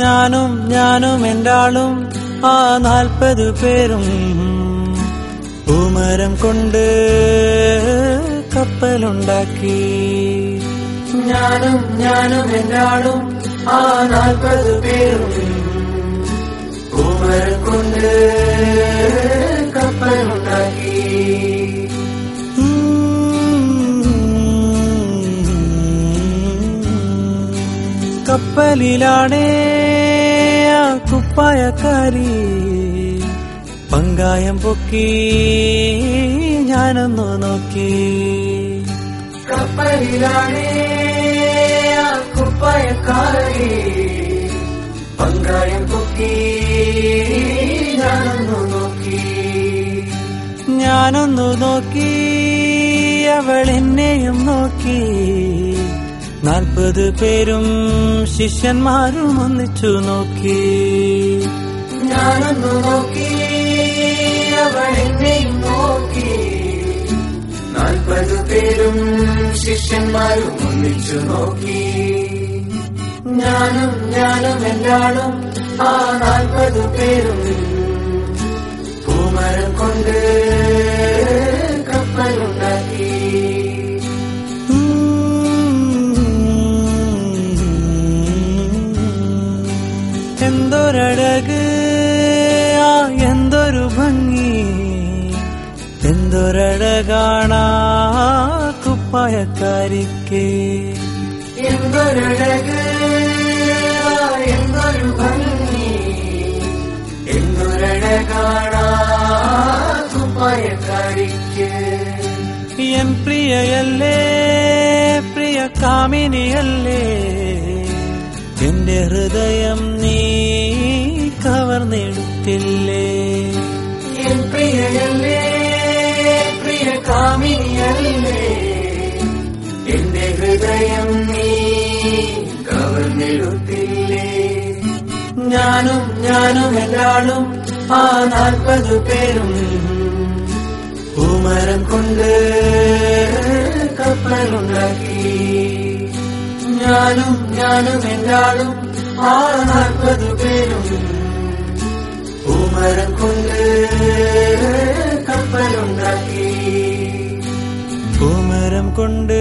ഞാനും ഞാനും എന്റെ ആളും ആ നാൽപ്പത് പേരും പൂമരം കൊണ്ട് കപ്പലുണ്ടാക്കി. ഞാനും ഞാനും എന്നാളും ആ നാൽപ്പത് പേരും പൂമരം കൊണ്ട് കപ്പലുണ്ടാക്കി. കപ്പലിലാണേ ആ കുപ്പായക്കാരി. പങ്കായം പൊക്കി ഞാനൊന്നു നോക്കി. കപ്പലിലാണേ ആ കുപ്പായക്കാരി. പങ്കായം പൊക്കി ഞാനൊന്നു നോക്കി. ഞാനൊന്നു നോക്കി അവൾ എന്നെയും നോക്കി. നാൽപ്പത് പേരും ശിഷ്യന്മാരും ഒന്നിച്ചു നോക്കി. ഞാനൊന്നു നോക്കി അവൾ എന്നെയും നോക്കി നാൽപ്പത് പേരും ശിഷ്യന്മാരും ഒന്നിച്ചു നോക്കി ഞാനും ഞാനും എല്ലാളും ആ നാൽപ്പത് പേരും പൂമരം കൊണ്ട് കപ്പലുണ്ടാക്കി എന്തൊരഴക് എന്തൊരു ഭംഗി. എന്തൊരഴകാണാ കുപ്പായക്കാരിക്ക്. എന്തൊരഴക് ആ എന്തൊരു ഭംഗി. എന്തൊരഴകാണാ കുപ്പായക്കാരിക്ക്. എൻ പ്രിയയല്ലേ പ്രിയ കാമിനിയല്ലേ എന്റെ ഹൃദയം നീ ഞാനും ഞാനും എല്ലാളും ആ നാൽപ്പത് പേരും പൂമരം കൊണ്ട് കപ്പലുണ്ടാക്കി. ഞാനും ഞാനും എല്ലാളും ആ നാൽപ്പത് പേരും പൂമരം കൊണ്ട് കപ്പലുണ്ടാക്കി. പൂമരം കൊണ്ട്